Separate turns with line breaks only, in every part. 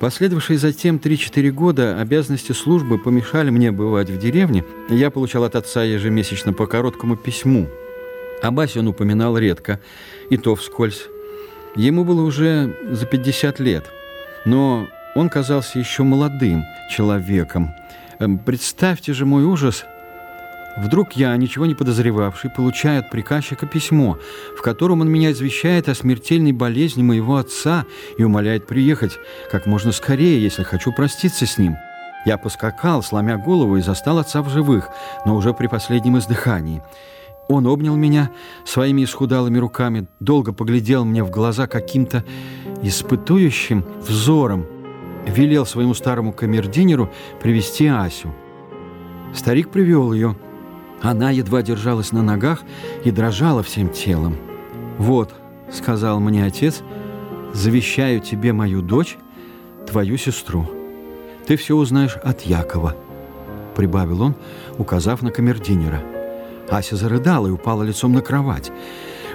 Последовавшие затем 3-4 года обязанности службы помешали мне бывать в деревне, и я получал от отца ежемесячно по короткому письму. Об Асе он упоминал редко, и то вскользь. Ему было уже за 50 лет, но он казался еще молодым человеком. Эм, представьте же мой ужас – Вдруг я, ничего не подозревавший, получаю от приказчика письмо, в котором он меня извещает о смертельной болезни моего отца и умоляет приехать как можно скорее, если хочу проститься с ним. Я поскакал, сломя голову, и застал отца в живых, но уже при последнем издыхании. Он обнял меня своими исхудалыми руками, долго поглядел мне в глаза каким-то испытующим взором, велел своему старому камердинеру привести Асю. Старик привел ее – она едва держалась на ногах и дрожала всем телом. «Вот», — сказал мне отец, — «завещаю тебе мою дочь, твою сестру. Ты все узнаешь от Якова», — прибавил он, указав на камердинера. Ася зарыдала и упала лицом на кровать.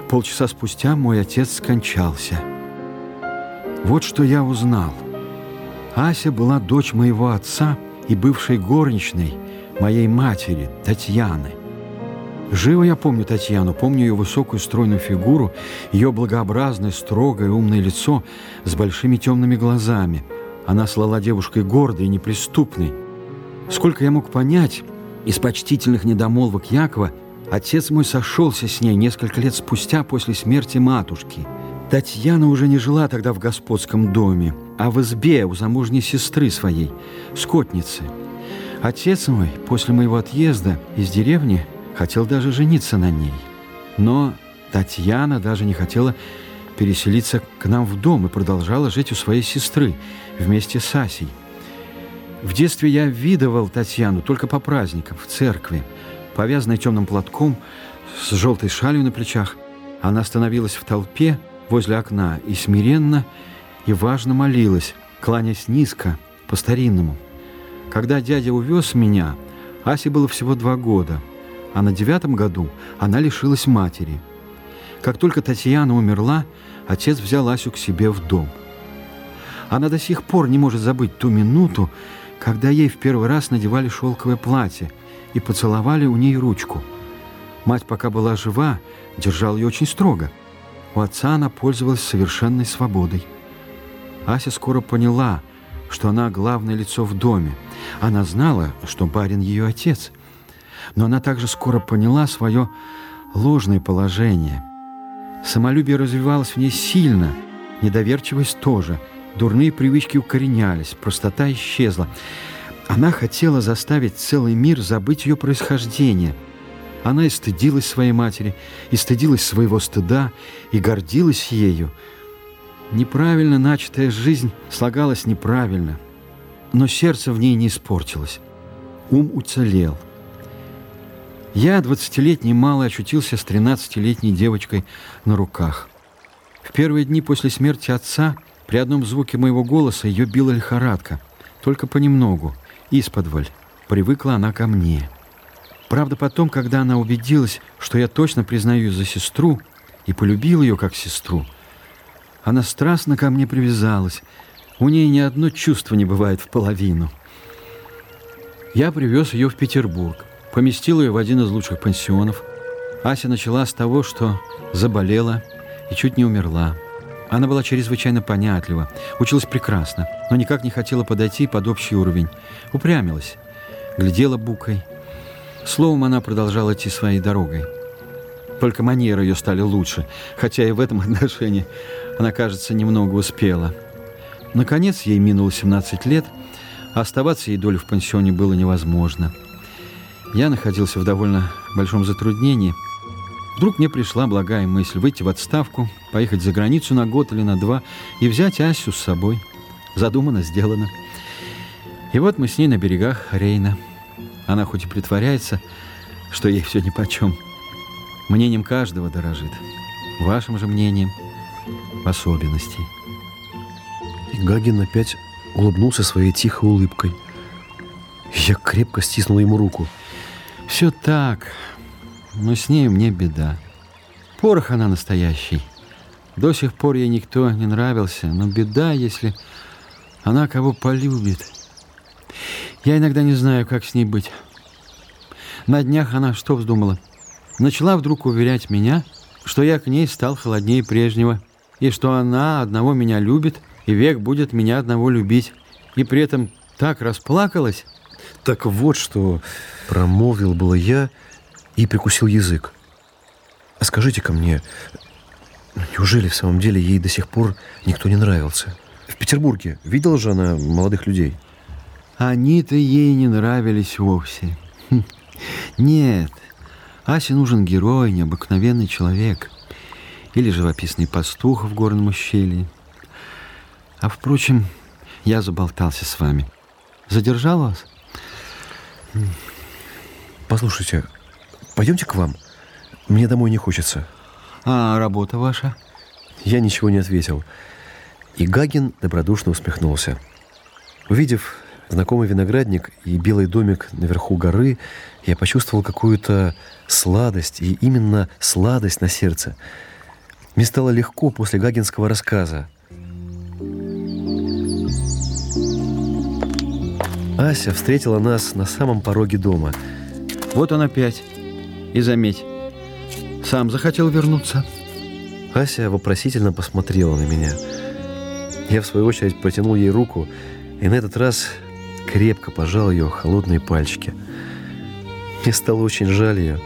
Полчаса спустя мой отец скончался. Вот что я узнал. Ася была дочь моего отца и бывшей горничной — моей матери, Татьяны. Живо я помню Татьяну, помню ее высокую стройную фигуру, ее благообразное, строгое, умное лицо с большими темными глазами. Она слала девушкой гордой и неприступной. Сколько я мог понять из почтительных недомолвок Якова, отец мой сошелся с ней несколько лет спустя после смерти матушки. Татьяна уже не жила тогда в господском доме, а в избе у замужней сестры своей, скотницы – Отец мой после моего отъезда из деревни хотел даже жениться на ней. Но Татьяна даже не хотела переселиться к нам в дом и продолжала жить у своей сестры вместе с Асей. В детстве я видывал Татьяну только по праздникам, в церкви, повязанной темным платком, с желтой шалью на плечах. Она становилась в толпе возле окна и смиренно и важно молилась, кланясь низко, по-старинному. Когда дядя увез меня, Асе было всего два года, а на девятом году она лишилась матери. Как только Татьяна умерла, отец взял Асю к себе в дом. Она до сих пор не может забыть ту минуту, когда ей в первый раз надевали шелковое платье и поцеловали у ней ручку. Мать, пока была жива, держала ее очень строго. У отца она пользовалась совершенной свободой. Ася скоро поняла, что она главное лицо в доме – она знала, что барин ее отец, но она также скоро поняла свое ложное положение. Самолюбие развивалось в ней сильно, недоверчивость тоже, дурные привычки укоренялись, простота исчезла. Она хотела заставить целый мир забыть ее происхождение. Она и стыдилась своей матери, и стыдилась своего стыда, и гордилась ею. Неправильно начатая жизнь слагалась неправильно – но сердце в ней не испортилось. Ум уцелел. Я, двадцатилетний малый, очутился с тринадцатилетней девочкой на руках. В первые дни после смерти отца при одном звуке моего голоса ее била лихорадка, только понемногу, исподволь. Привыкла она ко мне. Правда, потом, когда она убедилась, что я точно признаю за сестру и полюбил ее как сестру, она страстно ко мне привязалась, у ней ни одно чувство не бывает в половину. Я привез ее в Петербург, поместил ее в один из лучших пансионов. Ася начала с того, что заболела и чуть не умерла. Она была чрезвычайно понятлива, училась прекрасно, но никак не хотела подойти под общий уровень. Упрямилась, глядела букой. Словом, она продолжала идти своей дорогой. Только манеры ее стали лучше, хотя и в этом отношении она, кажется, немного успела – Наконец ей минуло 17 лет, а оставаться ей долю в пансионе было невозможно. Я находился в довольно большом затруднении. Вдруг мне пришла благая мысль выйти в отставку, поехать за границу на год или на два и взять Асю с собой. Задумано, сделано. И вот мы с ней на берегах Рейна. Она хоть и притворяется, что ей все нипочем. Мнением каждого дорожит. Вашим же мнением в особенности.
И Гагин опять улыбнулся своей тихой улыбкой. Я крепко стиснул ему руку.
«Все так, но с ней мне беда. Порох она настоящий. До сих пор ей никто не нравился, но беда, если Она кого полюбит. Я иногда не знаю, как с ней быть. На днях она что вздумала? Начала вдруг уверять меня, что я к ней стал холоднее прежнего, и что она одного меня любит, и век будет меня одного любить. И при этом так расплакалась.
Так вот что промолвил было я и прикусил язык. А скажите-ка мне, неужели в самом деле ей до сих пор никто не нравился? В Петербурге видела же она молодых людей?
Они-то ей не нравились вовсе. Хм. Нет, Асе нужен герой, необыкновенный человек. Или живописный пастух в горном ущелье. А впрочем, я заболтался с вами. Задержал вас?
Послушайте, пойдемте к вам. Мне домой не хочется.
А работа ваша?
Я ничего не ответил. И Гагин добродушно усмехнулся. Увидев знакомый виноградник и белый домик наверху горы, я почувствовал какую-то сладость, и именно сладость на сердце. Мне стало легко после гагинского рассказа. Ася встретила нас на самом пороге дома.
Вот он опять. И заметь, сам захотел вернуться.
Ася вопросительно посмотрела на меня. Я, в свою очередь, протянул ей руку, и на этот раз крепко пожал ее холодные пальчики. Мне стало очень жаль ее.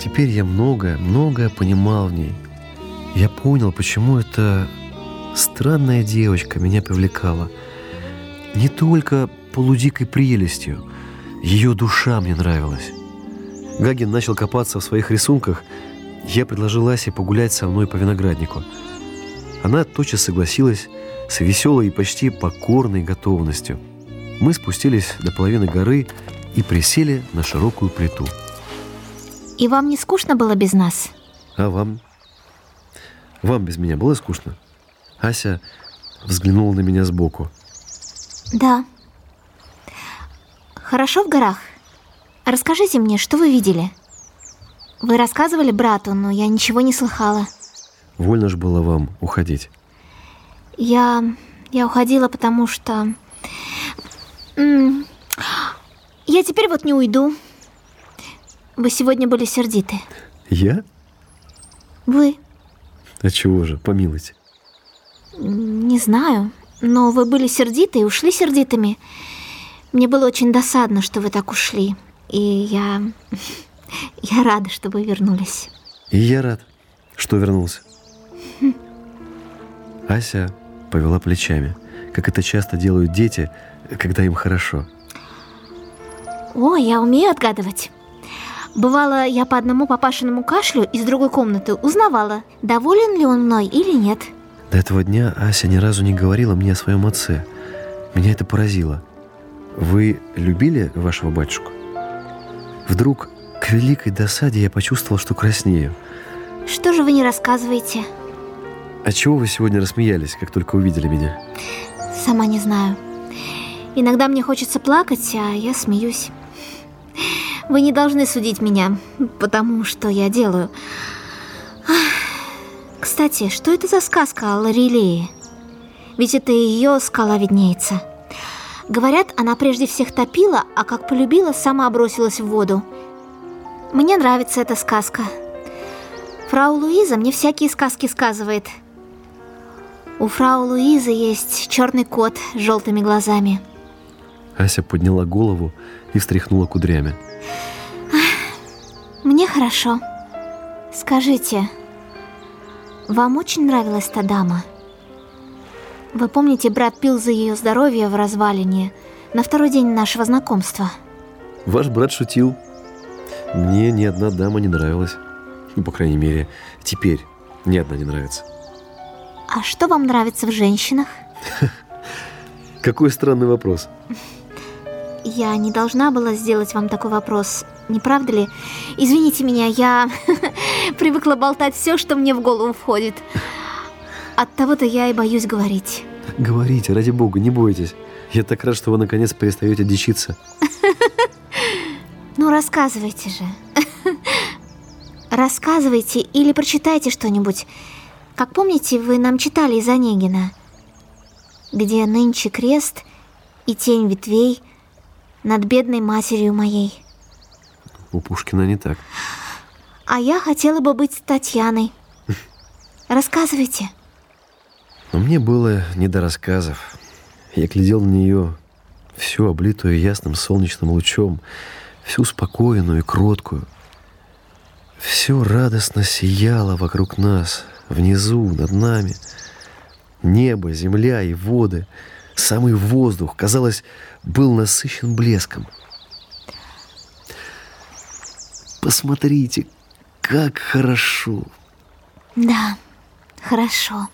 Теперь я многое, многое понимал в ней. Я понял, почему эта странная девочка меня привлекала. Не только полудикой прелестью. Ее душа мне нравилась. Гагин начал копаться в своих рисунках. Я предложил Асе погулять со мной по винограднику. Она тотчас согласилась с веселой и почти покорной готовностью – мы спустились до половины горы и присели на широкую плиту.
И вам не скучно было без нас?
А вам? Вам без меня было скучно? Ася взглянула на меня сбоку.
Да. Хорошо в горах? Расскажите мне, что вы видели? Вы рассказывали брату, но я ничего не слыхала.
Вольно же было вам уходить.
Я... я уходила, потому что... Я теперь вот не уйду. Вы сегодня были сердиты.
Я?
Вы.
А чего же, помилуйте?
Не знаю, но вы были сердиты и ушли сердитыми. Мне было очень досадно, что вы так ушли. И я... Я рада, что вы вернулись.
И я рад, что вернулся. Ася повела плечами, как это часто делают дети – когда им хорошо?
О, я умею отгадывать. Бывало, я по одному папашиному кашлю из другой комнаты узнавала, доволен ли он мной или нет.
До этого дня Ася ни разу не говорила мне о своем отце. Меня это поразило. Вы любили вашего батюшку? Вдруг, к великой досаде, я почувствовал, что краснею.
Что же вы не рассказываете?
А чего вы сегодня рассмеялись, как только увидели меня?
Сама не знаю. Иногда мне хочется плакать, а я смеюсь. Вы не должны судить меня, потому что я делаю. Кстати, что это за сказка о Лорелее? Ведь это ее скала виднеется. Говорят, она прежде всех топила, а как полюбила, сама бросилась в воду. Мне нравится эта сказка. Фрау Луиза мне всякие сказки сказывает. У фрау Луизы есть черный кот с желтыми глазами –
Ася подняла голову и встряхнула кудрями.
Мне хорошо. Скажите, вам очень нравилась та дама? Вы помните, брат пил за ее здоровье в развалине на второй день нашего знакомства?
Ваш брат шутил. Мне ни одна дама не нравилась. Ну, по крайней мере, теперь ни одна не нравится.
А что вам нравится в женщинах?
Какой странный вопрос.
Я не должна была сделать вам такой вопрос, не правда ли? Извините меня, я привыкла болтать все, что мне в голову входит. От того-то я и боюсь говорить.
Говорите, ради бога, не бойтесь. Я так рад, что вы наконец перестаете дичиться.
Ну, рассказывайте же. Рассказывайте или прочитайте что-нибудь. Как помните, вы нам читали из Онегина. где нынче крест и тень ветвей над бедной матерью моей.
У Пушкина не так.
А я хотела бы быть Татьяной. Рассказывайте.
Но мне было не до рассказов. Я глядел на нее, всю облитую ясным солнечным лучом, всю спокойную и кроткую. Все радостно сияло вокруг нас, внизу, над нами. Небо, земля и воды, самый воздух, казалось, был насыщен блеском. Посмотрите, как хорошо.
Да, хорошо.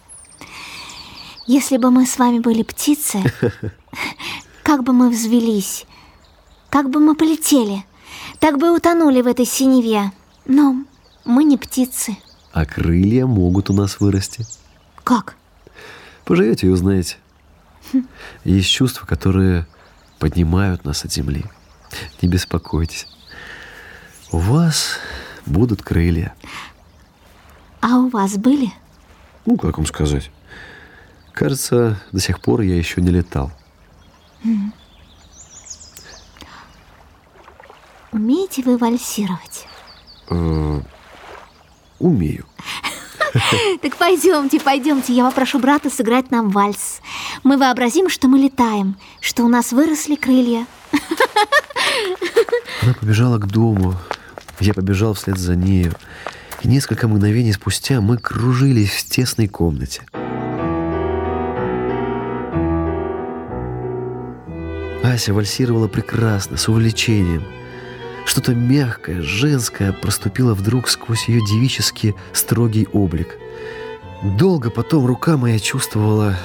Если бы мы с вами были птицы, как бы мы взвелись, как бы мы полетели, так бы утонули в этой синеве. Но мы не птицы.
А крылья могут у нас вырасти.
Как?
Поживете и узнаете. Есть чувства, которые поднимают нас от земли. Не беспокойтесь. У вас будут крылья.
А у вас были?
Ну, как вам сказать? Кажется, до сих пор я еще не летал.
Умеете вы вальсировать?
Э, умею.
Так пойдемте, пойдемте, я попрошу брата сыграть нам вальс. Мы вообразим, что мы летаем, что у нас выросли крылья.
Она побежала к дому. Я побежал вслед за нею. И несколько мгновений спустя мы кружились в тесной комнате. Ася вальсировала прекрасно, с увлечением. Что-то мягкое, женское проступило вдруг сквозь ее девически строгий облик. Долго потом рука моя чувствовала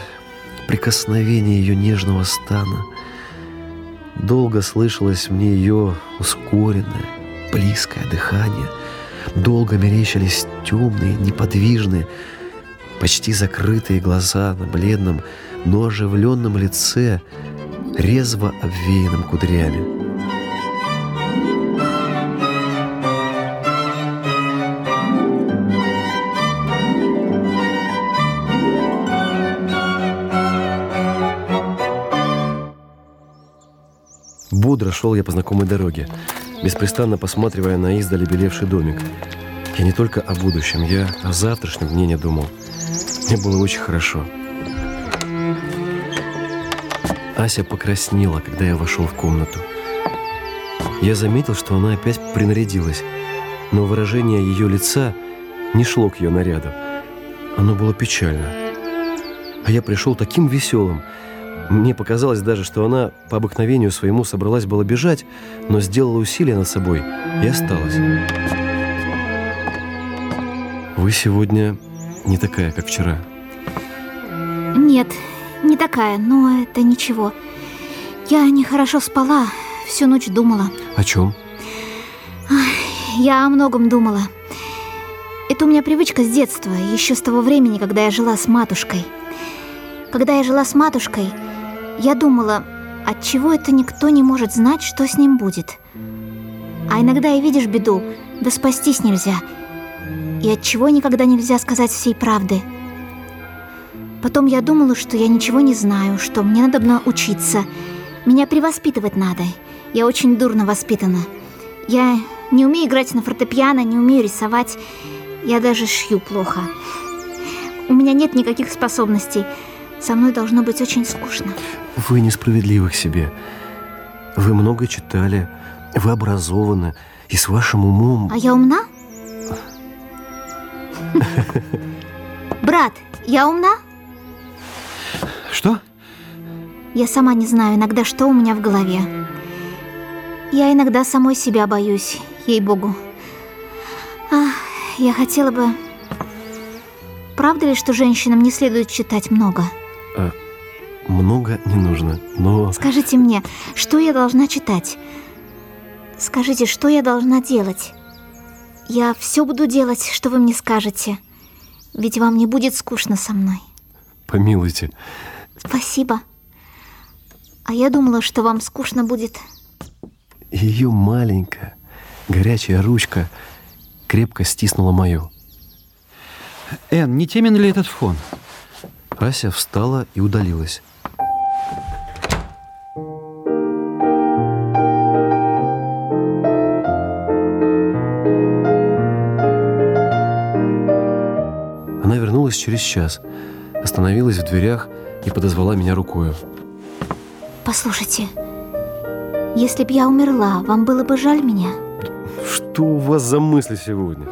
прикосновение ее нежного стана. Долго слышалось мне ее ускоренное, близкое дыхание. Долго мерещились темные, неподвижные, почти закрытые глаза на бледном, но оживленном лице, резво обвеянном кудрями. Бодро шел я по знакомой дороге, беспрестанно посматривая на издали белевший домик. Я не только о будущем, я о завтрашнем дне не думал. Мне было очень хорошо. Ася покраснела, когда я вошел в комнату. Я заметил, что она опять принарядилась, но выражение ее лица не шло к ее наряду. Оно было печально. А я пришел таким веселым. Мне показалось даже, что она по обыкновению своему собралась было бежать, но сделала усилие над собой и осталась. Вы сегодня не такая, как вчера.
Не такая, но это ничего. Я нехорошо спала, всю ночь думала.
О чем?
Я о многом думала. Это у меня привычка с детства, еще с того времени, когда я жила с матушкой. Когда я жила с матушкой, я думала, от чего это никто не может знать, что с ним будет. А иногда и видишь беду, да спастись нельзя. И от чего никогда нельзя сказать всей правды. Потом я думала, что я ничего не знаю, что мне надо учиться. Меня привоспитывать надо. Я очень дурно воспитана. Я не умею играть на фортепиано, не умею рисовать. Я даже шью плохо. У меня нет никаких способностей. Со мной должно быть очень скучно.
Вы несправедливы к себе. Вы много читали, вы образованы, и с вашим умом...
А я умна? Брат, я умна?
Что?
Я сама не знаю иногда, что у меня в голове. Я иногда самой себя боюсь, ей-богу. Ах, я хотела бы... Правда ли, что женщинам не следует читать много?
А, много не нужно, но...
Скажите мне, что я должна читать? Скажите, что я должна делать? Я все буду делать, что вы мне скажете. Ведь вам не будет скучно со мной.
Помилуйте.
Спасибо. А я думала, что вам скучно будет.
Ее маленькая, горячая ручка крепко стиснула мою.
Эн, не темен ли этот фон?
Ася встала и удалилась. Она вернулась через час, остановилась в дверях и подозвала меня рукою.
Послушайте, если б я умерла, вам было бы жаль меня?
Что у вас за мысли сегодня?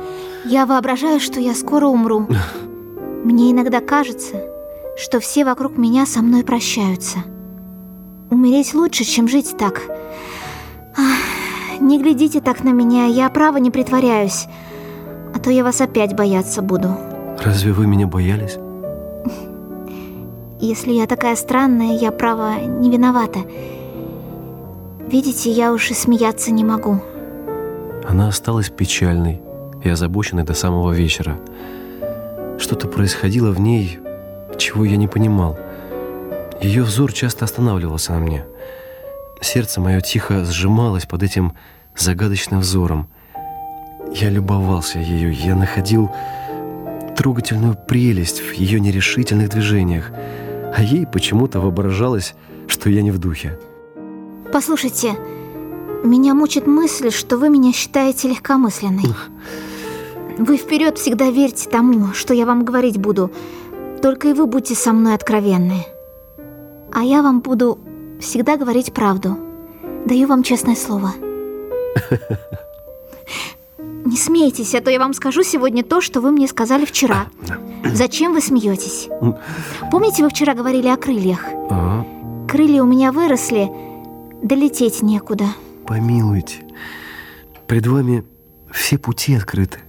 Я воображаю, что я скоро умру. Мне иногда кажется, что все вокруг меня со мной прощаются. Умереть лучше, чем жить так. Ах, не глядите так на меня, я право не притворяюсь, а то я вас опять бояться буду.
Разве вы меня боялись?
Если я такая странная, я право не виновата. Видите, я уж и смеяться не могу.
Она осталась печальной и озабоченной до самого вечера. Что-то происходило в ней, чего я не понимал. Ее взор часто останавливался на мне. Сердце мое тихо сжималось под этим загадочным взором. Я любовался ею, я находил трогательную прелесть в ее нерешительных движениях, а ей почему-то воображалось, что я не в духе.
Послушайте, меня мучит мысль, что вы меня считаете легкомысленной. Вы вперед всегда верьте тому, что я вам говорить буду. Только и вы будьте со мной откровенны. А я вам буду всегда говорить правду. Даю вам честное слово. Не смейтесь, а то я вам скажу сегодня то, что вы мне сказали вчера. Зачем вы смеетесь? Помните, вы вчера говорили о крыльях?
А,
Крылья у меня выросли, долететь некуда.
помилуйте, пред вами все пути открыты.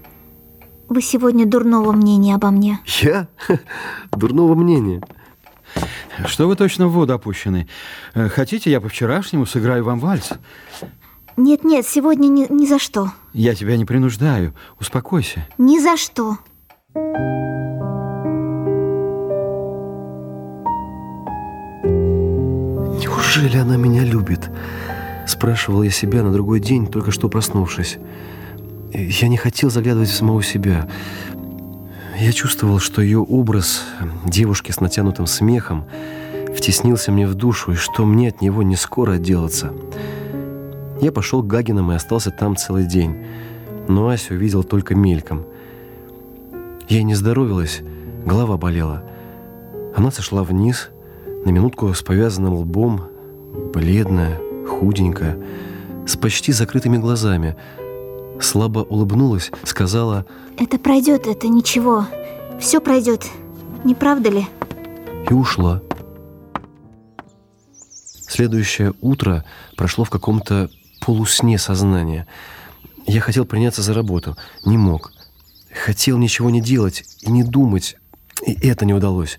Вы сегодня дурного мнения обо мне.
Я? Дурного мнения.
Что вы точно в воду опущены? Э, Хотите, я по-вчерашнему сыграю вам вальс?
Нет-нет, сегодня ни, ни за что.
Я тебя не принуждаю. Успокойся.
Ни за что.
Неужели она меня любит? Спрашивал я себя на другой день, только что проснувшись. Я не хотел заглядывать в самого себя. Я чувствовал, что ее образ девушки с натянутым смехом втеснился мне в душу, и что мне от него не скоро отделаться. Я пошел к Гагинам и остался там целый день, но Асю видел только мельком. Ей не здоровилось, голова болела. Она сошла вниз, на минутку с повязанным лбом, бледная, худенькая, с почти закрытыми глазами. Слабо улыбнулась, сказала
Это пройдет, это ничего. Все пройдет. Не правда ли?
и ушла. Следующее утро прошло в каком-то полусне сознания. Я хотел приняться за работу, не мог. Хотел ничего не делать и не думать, и это не удалось.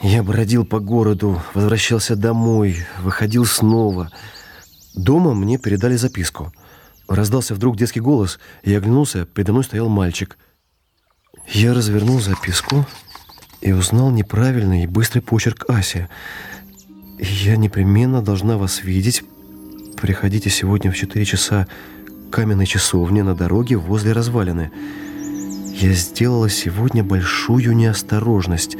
Я бродил по городу, возвращался домой, выходил снова. Дома мне передали записку. Раздался вдруг детский голос, и я оглянулся, передо мной стоял мальчик. Я развернул записку и узнал неправильный и быстрый почерк Аси. «Я непременно должна вас видеть. Приходите сегодня в 4 часа к каменной часовне на дороге возле развалины. Я сделала сегодня большую неосторожность.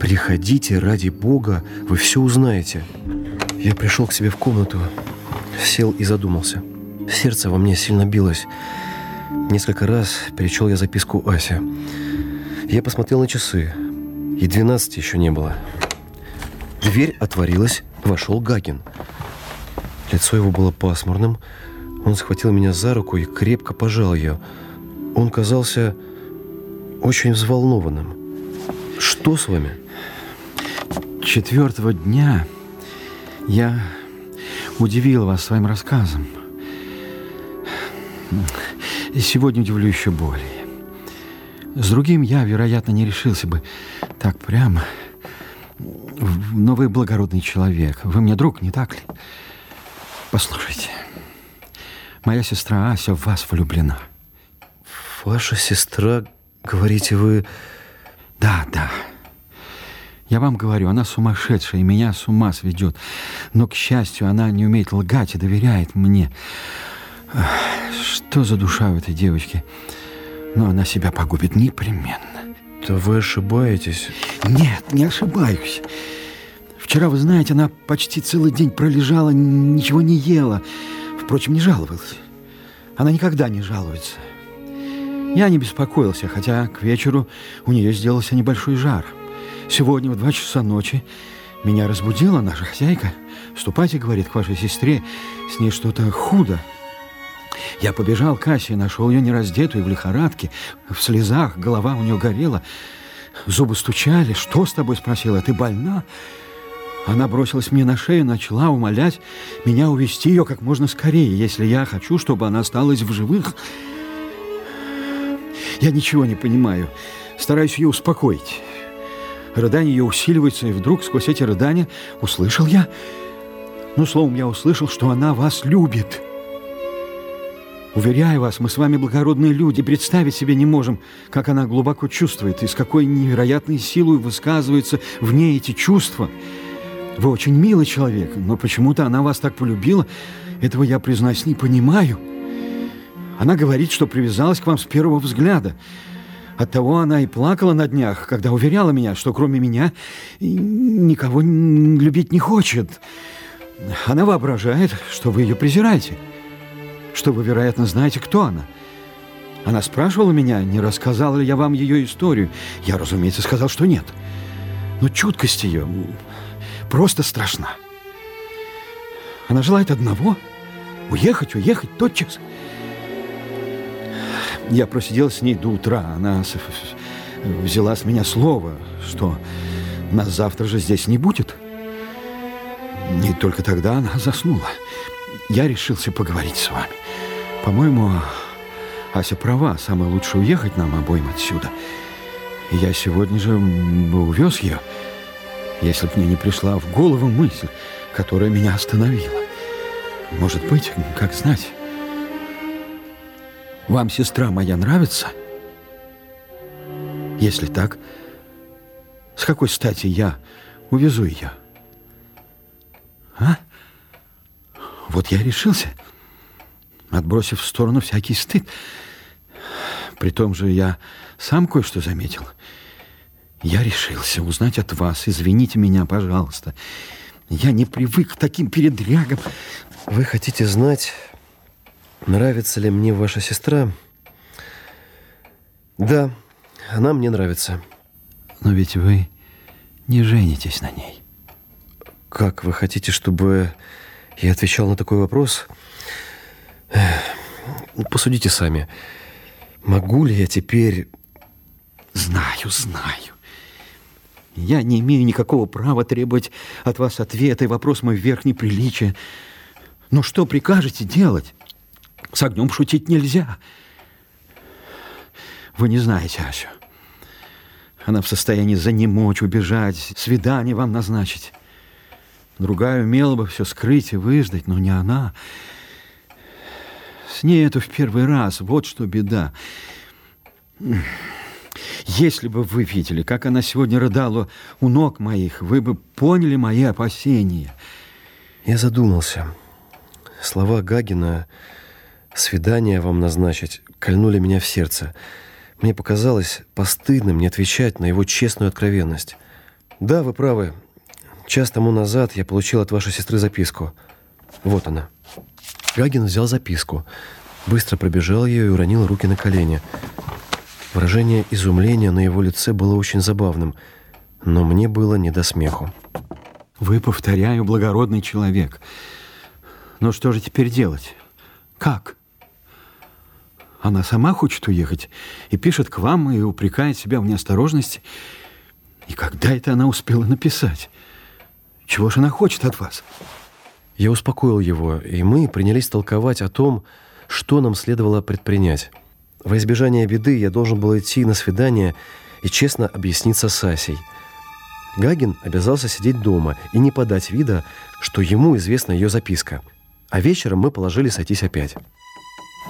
Приходите, ради Бога, вы все узнаете». Я пришел к себе в комнату, сел и задумался. Сердце во мне сильно билось. Несколько раз перечел я записку Аси. Я посмотрел на часы, и 12 еще не было. Дверь отворилась, вошел Гагин. Лицо его было пасмурным. Он схватил меня за руку и крепко пожал ее. Он казался очень взволнованным. «Что с вами?»
Четвертого дня я удивил вас своим рассказом. И сегодня удивлю еще более. С другим я, вероятно, не решился бы так прямо. Но вы благородный человек. Вы мне друг, не так ли? Послушайте. Моя сестра Ася в вас влюблена.
«Ваша сестра, говорите вы...»
Да, да. Я вам говорю, она сумасшедшая и меня с ума сведет. Но, к счастью, она не умеет лгать и доверяет мне. Что за душа у этой девочки? Но она себя погубит непременно.
«Да вы ошибаетесь.
Нет, не ошибаюсь. Вчера, вы знаете, она почти целый день пролежала, ничего не ела. Впрочем, не жаловалась. Она никогда не жалуется. Я не беспокоился, хотя к вечеру у нее сделался небольшой жар. Сегодня в два часа ночи меня разбудила наша хозяйка. «Ступайте, — говорит, — к вашей сестре, с ней что-то худо». Я побежал к Асе, нашел ее нераздетую, в лихорадке, в слезах, голова у нее горела. Зубы стучали. «Что с тобой?» — спросила. «Ты больна?» Она бросилась мне на шею, начала умолять меня увести ее как можно скорее, если я хочу, чтобы она осталась в живых. Я ничего не понимаю. Стараюсь ее успокоить. Рыдания ее усиливаются, и вдруг сквозь эти рыдания услышал я... Ну, словом, я услышал, что она вас любит. Уверяю вас, мы с вами благородные люди, представить себе не можем, как она глубоко чувствует и с какой невероятной силой высказываются в ней эти чувства. Вы очень милый человек, но почему-то она вас так полюбила, этого я, признаюсь, не понимаю. Она говорит, что привязалась к вам с первого взгляда. Оттого она и плакала на днях, когда уверяла меня, что кроме меня никого любить не хочет. Она воображает, что вы ее презираете что вы, вероятно, знаете, кто она. Она спрашивала меня, не рассказал ли я вам ее историю. Я, разумеется, сказал, что нет. Но чуткость ее просто страшна. Она желает одного — уехать, уехать тотчас. Я просидел с ней до утра. Она взяла с меня слово, что нас завтра же здесь не будет. И только тогда она заснула. Я решился поговорить с вами. По-моему, Ася права. Самое лучше уехать нам обоим отсюда. Я сегодня же увез ее, если бы мне не пришла в голову мысль, которая меня остановила. Может быть, как знать. Вам сестра моя нравится? Если так, с какой стати я увезу ее? А? Вот я решился отбросив в сторону всякий стыд. При том же я сам кое-что заметил. Я решился узнать от вас. Извините меня, пожалуйста. Я не привык к таким передрягам.
Вы хотите знать, нравится ли мне ваша сестра? Да, она мне нравится.
Но ведь вы не женитесь на ней.
Как вы хотите, чтобы я отвечал на такой вопрос? Посудите сами. Могу ли я теперь...
Знаю, знаю. Я не имею никакого права требовать от вас ответа, и вопрос мой вверх неприличия. Но что прикажете делать? С огнем шутить нельзя. Вы не знаете Асю. Она в состоянии занемочь, убежать, свидание вам назначить. Другая умела бы все скрыть и выждать, но не она. С ней это в первый раз. Вот что беда. Если бы вы видели, как она сегодня рыдала у ног моих, вы бы поняли мои опасения.
Я задумался. Слова Гагина «свидание вам назначить» кольнули меня в сердце. Мне показалось постыдным не отвечать на его честную откровенность. Да, вы правы. Час тому назад я получил от вашей сестры записку. Вот она. Гагин взял записку, быстро пробежал ее и уронил руки на колени. Выражение изумления на его лице было очень забавным, но мне было не до смеху.
Вы, повторяю, благородный человек. Но что же теперь делать? Как? Она сама хочет уехать и пишет к вам и упрекает себя в неосторожности. И когда это она успела написать? Чего же она хочет от вас?
Я успокоил его, и мы принялись толковать о том, что нам следовало предпринять. Во избежание беды я должен был идти на свидание и честно объясниться с Асей. Гагин обязался сидеть дома и не подать вида, что ему известна ее записка. А вечером мы положили сойтись опять.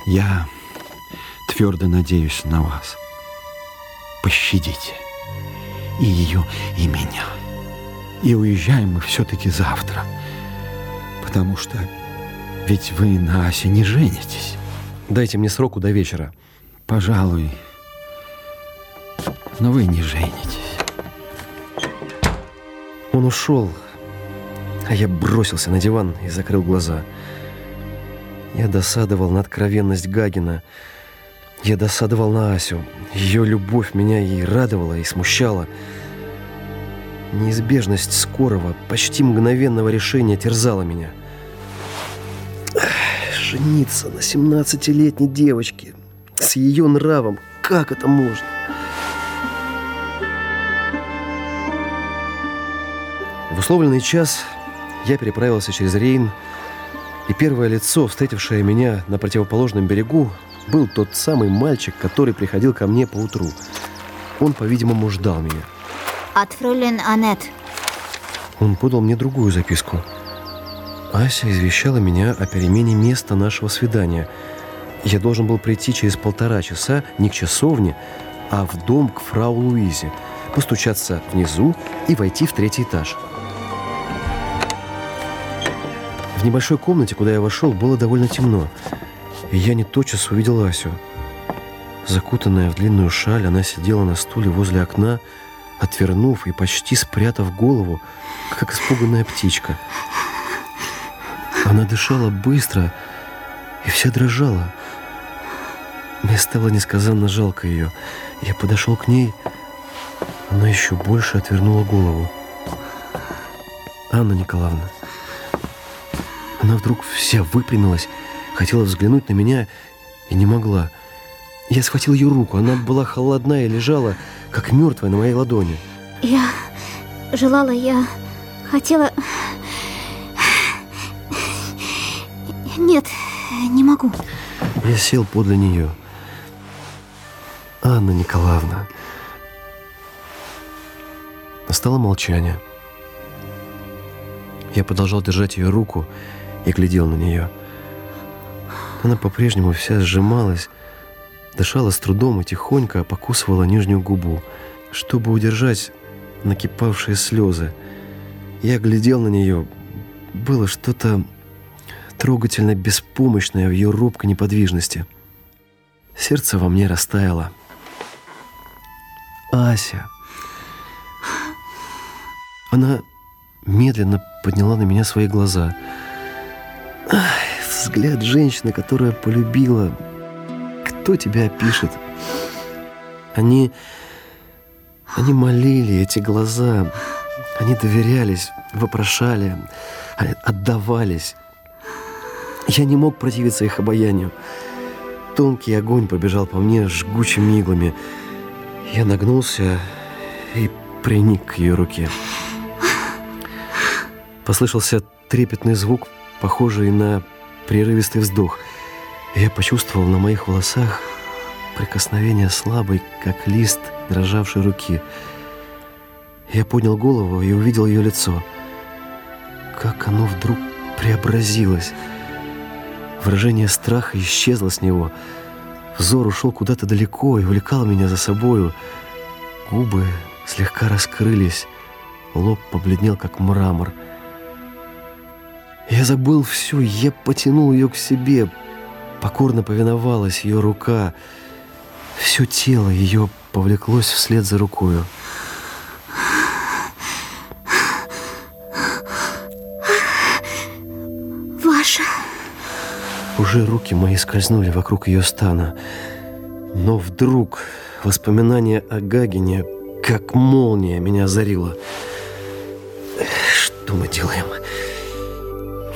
Я твердо надеюсь на вас. Пощадите и ее, и меня. И уезжаем мы все-таки завтра потому что ведь вы на Асе не женитесь.
Дайте мне сроку до вечера.
Пожалуй, но вы не женитесь.
Он ушел, а я бросился на диван и закрыл глаза. Я досадовал на откровенность Гагина. Я досадовал на Асю. Ее любовь меня и радовала, и смущала. Неизбежность скорого, почти мгновенного решения терзала меня. Жениться на 17-летней девочке с ее нравом, как это можно? В условленный час я переправился через Рейн, и первое лицо, встретившее меня на противоположном берегу, был тот самый мальчик, который приходил ко мне по утру. Он, по-видимому, ждал меня.
От фройлен Аннет.
Он подал мне другую записку. Ася извещала меня о перемене места нашего свидания. Я должен был прийти через полтора часа не к часовне, а в дом к фрау Луизе, постучаться внизу и войти в третий этаж. В небольшой комнате, куда я вошел, было довольно темно, и я не тотчас увидел Асю. Закутанная в длинную шаль, она сидела на стуле возле окна, отвернув и почти спрятав голову, как испуганная птичка. Она дышала быстро и вся дрожала. Мне стало несказанно жалко ее. Я подошел к ней, она еще больше отвернула голову. Анна Николаевна, она вдруг вся выпрямилась, хотела взглянуть на меня и не могла. Я схватил ее руку, она была холодна и лежала, как мертвая на моей ладони.
Я желала, я хотела... Нет, не могу.
Я сел подле нее. Анна Николаевна. Настало молчание. Я продолжал держать ее руку и глядел на нее. Она по-прежнему вся сжималась, дышала с трудом и тихонько покусывала нижнюю губу, чтобы удержать накипавшие слезы. Я глядел на нее. Было что-то трогательно беспомощное в ее робкой неподвижности. Сердце во мне растаяло. Ася. Она медленно подняла на меня свои глаза. Взгляд женщины, которая полюбила. Кто тебя опишет? Они... Они молили эти глаза. Они доверялись, вопрошали, отдавались. Я не мог противиться их обаянию. Тонкий огонь побежал по мне жгучими иглами. Я нагнулся и приник к ее руке. Послышался трепетный звук, похожий на прерывистый вздох. Я почувствовал на моих волосах прикосновение слабой, как лист дрожавшей руки. Я поднял голову и увидел ее лицо. Как оно вдруг преобразилось. Выражение страха исчезло с него. Взор ушел куда-то далеко и увлекал меня за собою. Губы слегка раскрылись, лоб побледнел, как мрамор. Я забыл все, я потянул ее к себе. Покорно повиновалась ее рука. Все тело ее повлеклось вслед за рукою. Уже руки мои скользнули вокруг ее стана. Но вдруг воспоминание о Гагине, как молния, меня озарило. Что мы делаем?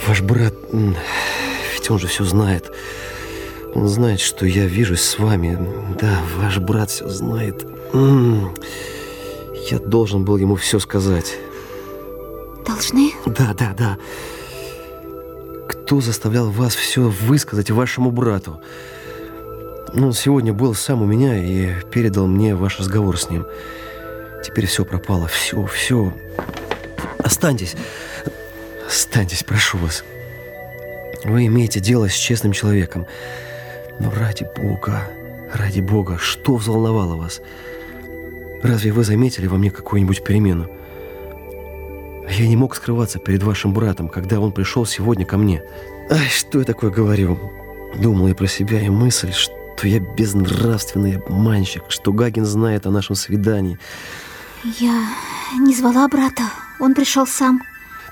Ваш брат, ведь он же все знает. Он знает, что я вижусь с вами. Да, ваш брат все знает. Я должен был ему все сказать.
Должны?
Да, да, да. Кто заставлял вас все высказать вашему брату? Ну, он сегодня был сам у меня и передал мне ваш разговор с ним. Теперь все пропало, все, все. Останьтесь, останьтесь, прошу вас. Вы имеете дело с честным человеком. Но ради Бога, ради Бога, что взволновало вас? Разве вы заметили во мне какую-нибудь перемену? Я не мог скрываться перед вашим братом, когда он пришел сегодня ко мне. Ай, что я такое говорю? Думал я про себя, и мысль, что я безнравственный обманщик, что Гагин знает о нашем свидании.
Я не звала брата, он пришел сам.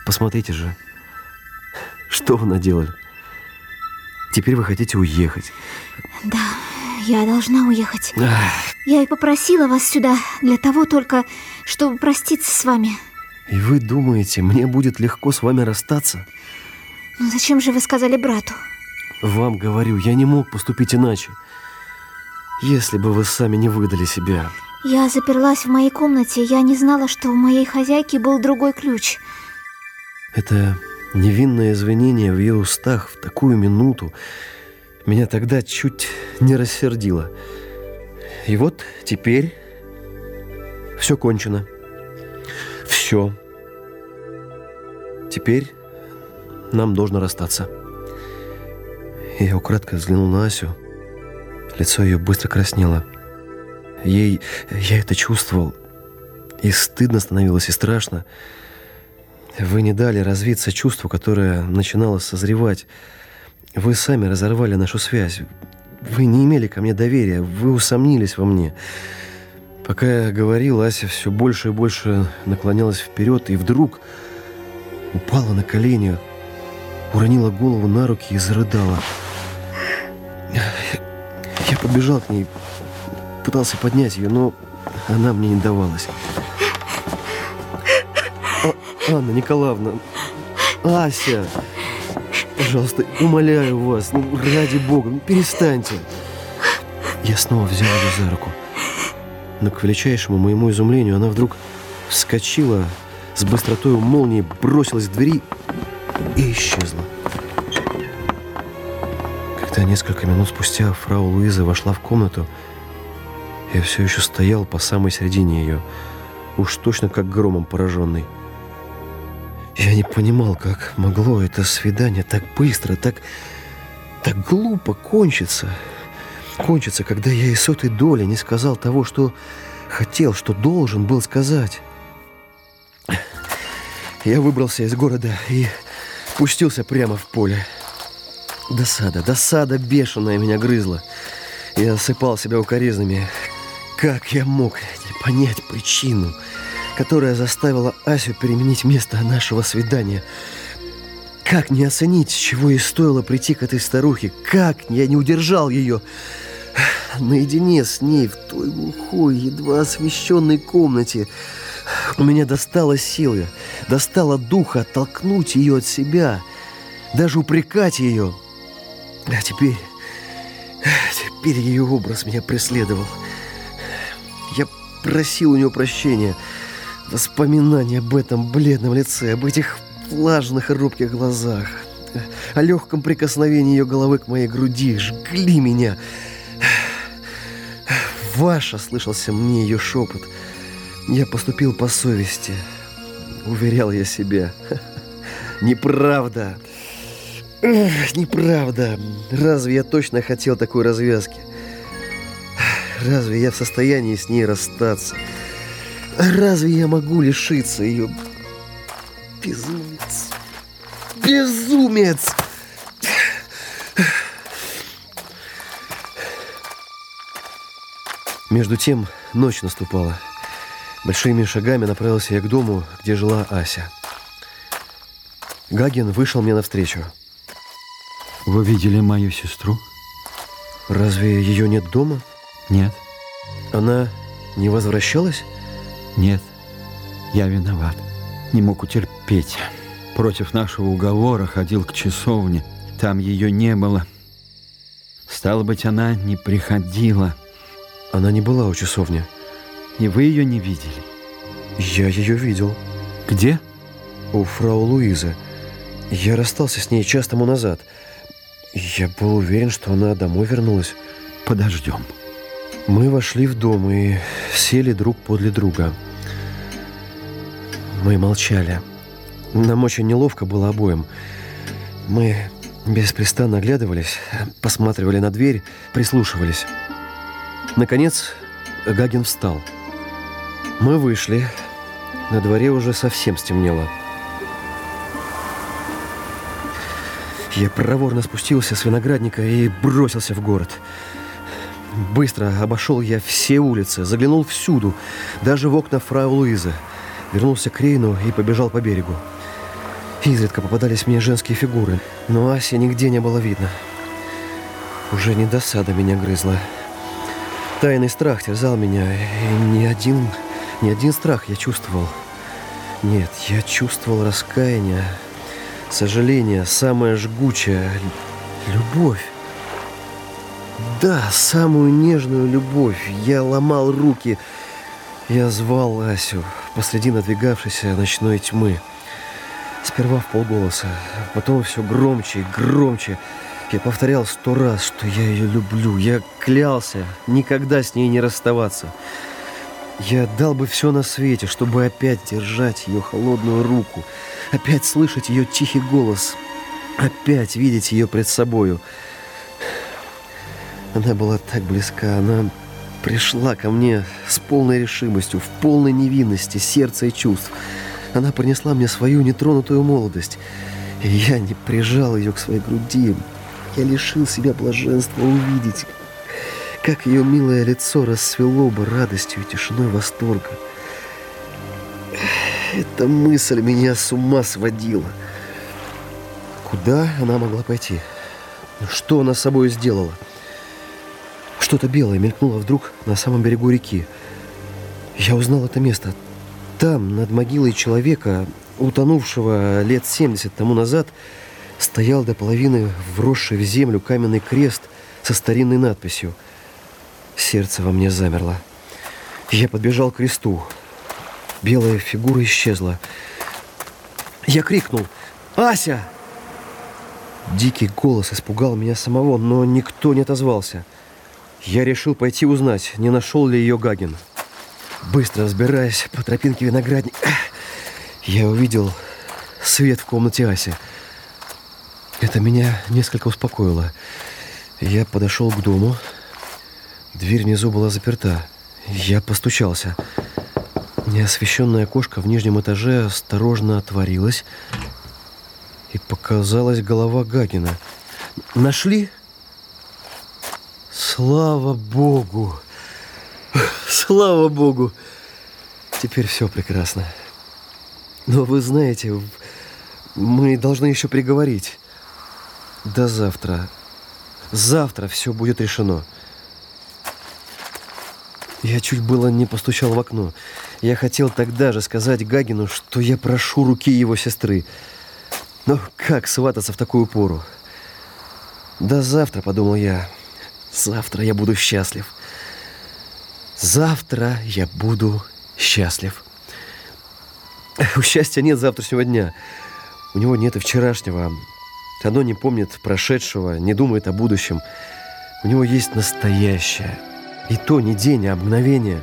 Посмотрите же, что вы наделали. Теперь вы хотите уехать.
Да, Я должна уехать.
Ах,
Я и попросила вас сюда для того только, чтобы проститься с вами.
И вы думаете, мне будет легко с вами расстаться?
Но зачем же вы сказали брату?
Вам говорю, я не мог поступить иначе. Если бы вы сами не выдали себя.
Я заперлась в моей комнате, я не знала, что у моей хозяйки был другой ключ.
Это невинное извинение в ее устах в такую минуту меня тогда чуть не рассердило. И вот теперь все кончено. Все. Теперь нам должно расстаться. Я украдкой взглянул на Асю. Лицо ее быстро краснело. Ей, я это чувствовал. И стыдно становилось, и страшно. Вы не дали развиться чувству, которое начинало созревать. Вы сами разорвали нашу связь. Вы не имели ко мне доверия, вы усомнились во мне. Пока я говорил, Ася все больше и больше наклонялась вперед, и вдруг упала на колени, уронила голову на руки и зарыдала. Я побежал к ней, пытался поднять ее, но она мне не давалась. А- Анна Николаевна, Ася, пожалуйста, умоляю вас, ну, ради бога, ну, перестаньте. Я снова взял ее за руку. Но к величайшему моему изумлению она вдруг вскочила с быстротой молнии, бросилась к двери и исчезла. Когда несколько минут спустя фрау Луиза вошла в комнату, я все еще стоял по самой середине ее, уж точно как громом пораженный. Я не понимал, как могло это свидание так быстро, так, так глупо кончиться. Кончиться, когда я и сотой доли не сказал того, что хотел, что должен был сказать. Я выбрался из города и пустился прямо в поле. Досада, досада бешеная меня грызла. Я осыпал себя укоризнами. Как я мог не понять причину, которая заставила Асю переменить место нашего свидания? Как не оценить, чего ей стоило прийти к этой старухе? Как я не удержал ее? Наедине с ней в той глухой, едва освещенной комнате у меня достало силы, достало духа оттолкнуть ее от себя, даже упрекать ее. А теперь, теперь ее образ меня преследовал. Я просил у нее прощения. Воспоминания об этом бледном лице, об этих влажных и робких глазах, о легком прикосновении ее головы к моей груди жгли меня. Ваша, слышался мне ее шепот. Я поступил по совести, уверял я себя. Неправда. Неправда. Разве я точно хотел такой развязки? Разве я в состоянии с ней расстаться? Разве я могу лишиться ее? Безумец. Безумец! Между тем ночь наступала. Большими шагами направился я к дому, где жила Ася. Гагин вышел мне навстречу.
Вы видели мою сестру?
Разве ее нет дома?
Нет,
Она не возвращалась?
нет. Я виноват. Не мог утерпеть. Против нашего уговора ходил к часовне. Там ее не было. Стало быть, она не приходила.
Она не была у часовни.
И вы ее не видели.
Я ее видел.
Где?
У фрау Луизы. Я расстался с ней час тому назад. Я был уверен, что она домой вернулась.
Подождем.
Мы вошли в дом и сели друг подле друга. Мы молчали. Нам очень неловко было обоим. Мы беспрестанно оглядывались, посматривали на дверь, прислушивались. Наконец, Гагин встал. Мы вышли. На дворе уже совсем стемнело. Я проворно спустился с виноградника и бросился в город. Быстро обошел я все улицы, заглянул всюду, даже в окна фрау Луизы. Вернулся к Рейну и побежал по берегу. Изредка попадались мне женские фигуры, но Аси нигде не было видно. Уже не досада меня грызла. Тайный страх терзал меня, и ни один, ни один страх я чувствовал. Нет, я чувствовал раскаяние, сожаление, самое жгучее — любовь. Да, самую нежную любовь. Я ломал руки. Я звал Асю посреди надвигавшейся ночной тьмы. Сперва в полголоса, потом все громче и громче. Я повторял сто раз, что я ее люблю. Я клялся никогда с ней не расставаться. Я дал бы все на свете, чтобы опять держать ее холодную руку, опять слышать ее тихий голос, опять видеть ее пред собою. Она была так близка, она пришла ко мне с полной решимостью, в полной невинности, сердца и чувств. Она принесла мне свою нетронутую молодость, и я не прижал ее к своей груди. Я лишил себя блаженства увидеть, как ее милое лицо расцвело бы радостью и тишиной восторга. Эта мысль меня с ума сводила. Куда она могла пойти? Что она с собой сделала? Что-то белое мелькнуло вдруг на самом берегу реки. Я узнал это место. Там, над могилой человека, утонувшего лет 70 тому назад, стоял до половины вросший в землю каменный крест со старинной надписью. Сердце во мне замерло. Я подбежал к кресту. Белая фигура исчезла. Я крикнул «Ася!» Дикий голос испугал меня самого, но никто не отозвался. Я решил пойти узнать, не нашел ли ее Гагин. Быстро взбираясь по тропинке виноградника, я увидел свет в комнате Аси. Это меня несколько успокоило. Я подошел к дому. Дверь внизу была заперта. Я постучался. Неосвещенное окошко в нижнем этаже осторожно отворилось, и показалась голова Гагина. «Нашли?» Слава Богу! Слава Богу! Теперь все прекрасно. Но вы знаете, мы должны еще переговорить. До завтра. Завтра все будет решено. Я чуть было не постучал в окно. Я хотел тогда же сказать Гагину, что я прошу руки его сестры. Но как свататься в такую пору? До завтра, подумал я. Завтра я буду счастлив. Завтра я буду счастлив. У счастья нет завтрашнего дня. У него нет и вчерашнего. Оно не помнит прошедшего, не думает о будущем. У него есть настоящее. И то не день, а мгновение.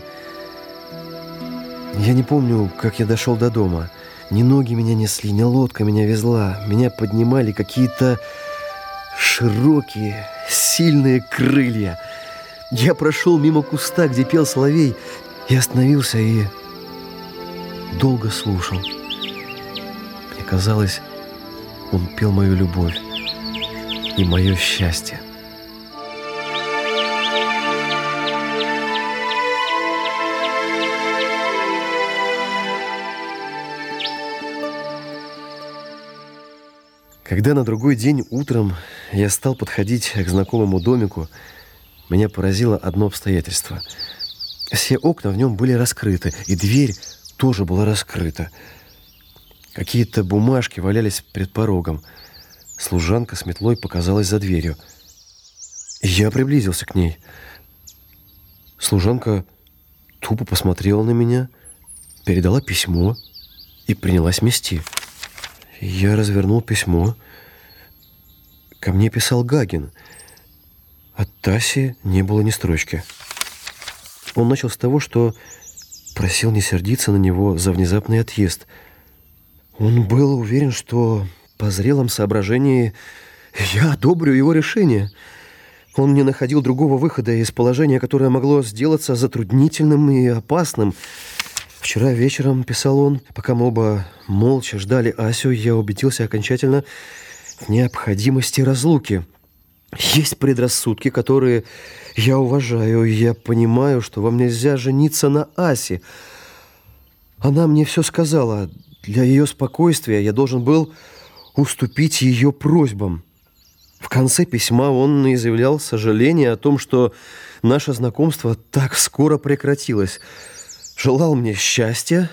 Я не помню, как я дошел до дома. Ни ноги меня несли, ни лодка меня везла. Меня поднимали какие-то широкие, сильные крылья. Я прошел мимо куста, где пел соловей, и остановился и долго слушал. Мне казалось, он пел мою любовь и мое счастье. Когда на другой день утром я стал подходить к знакомому домику, меня поразило одно обстоятельство. Все окна в нем были раскрыты, и дверь тоже была раскрыта. Какие-то бумажки валялись перед порогом. Служанка с метлой показалась за дверью. Я приблизился к ней. Служанка тупо посмотрела на меня, передала письмо и принялась мести. Я развернул письмо. Ко мне писал Гагин. От Таси не было ни строчки. Он начал с того, что просил не сердиться на него за внезапный отъезд. Он был уверен, что по зрелом соображении я одобрю его решение. Он не находил другого выхода из положения, которое могло сделаться затруднительным и опасным – Вчера вечером, писал он, пока мы оба молча ждали Асю, я убедился окончательно в необходимости разлуки. Есть предрассудки, которые я уважаю, я понимаю, что вам нельзя жениться на Асе. Она мне все сказала. Для ее спокойствия я должен был уступить ее просьбам. В конце письма он изъявлял сожаление о том, что наше знакомство так скоро прекратилось. Желал мне счастья,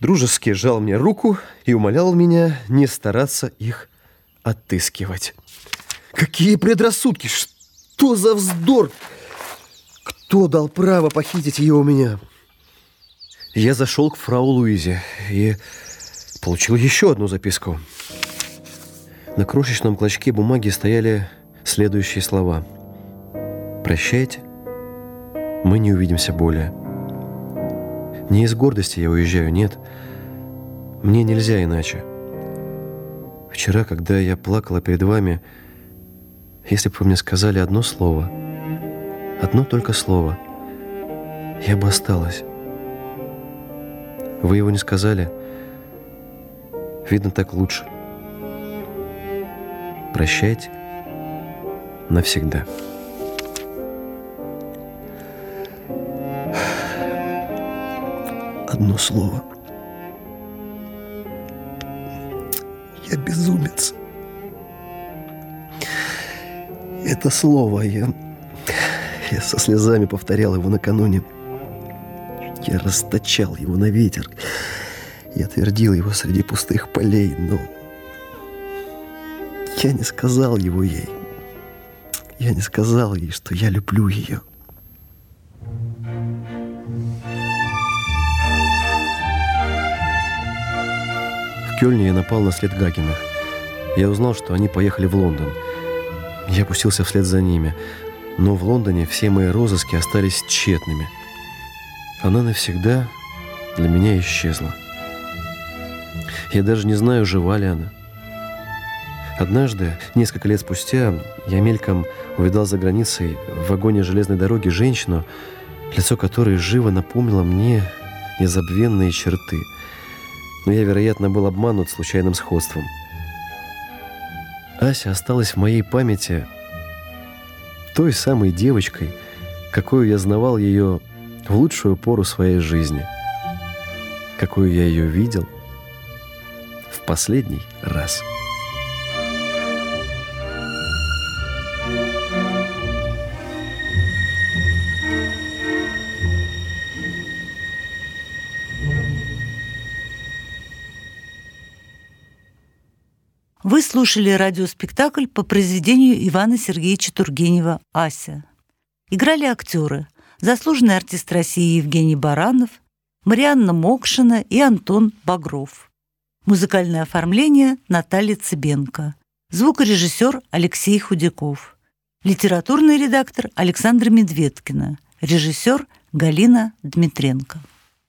дружески жал мне руку и умолял меня не стараться их отыскивать. Какие предрассудки! Что за вздор! Кто дал право похитить ее у меня? Я зашел к фрау Луизе и получил еще одну записку. На крошечном клочке бумаги стояли следующие слова. «Прощайте, мы не увидимся более». Не из гордости я уезжаю, нет. Мне нельзя иначе. Вчера, когда я плакала перед вами, если бы вы мне сказали одно слово, одно только слово, я бы осталась. Вы его не сказали. Видно, так лучше. Прощайте навсегда. Одно слово. Я безумец. Это слово я... Я со слезами повторял его накануне. Я расточал его на ветер. Я твердил его среди пустых полей, но я не сказал его ей. Я не сказал ей, что я люблю ее. В Кёльне я напал на след Гагиных. Я узнал, что они поехали в Лондон. Я опустился вслед за ними. Но в Лондоне все мои розыски остались тщетными. Она навсегда для меня исчезла. Я даже не знаю, жива ли она. Однажды, несколько лет спустя, я мельком увидал за границей в вагоне железной дороги женщину, лицо которой живо напомнило мне незабвенные черты. Но я, вероятно, был обманут случайным сходством. Ася осталась в моей памяти той самой девочкой, какую я знавал ее в лучшую пору своей жизни, какую я ее видел последний раз.
Вы слушали радиоспектакль по произведению Ивана Сергеевича Тургенева «Ася». Играли актеры заслуженный артист России Евгений Баранов, Марианна Мокшина и Антон Багров. Музыкальное оформление Наталья Цыбенко. Звукорежиссер Алексей Худяков. Литературный редактор Александра Медведкина. Режиссер Галина Дмитренко.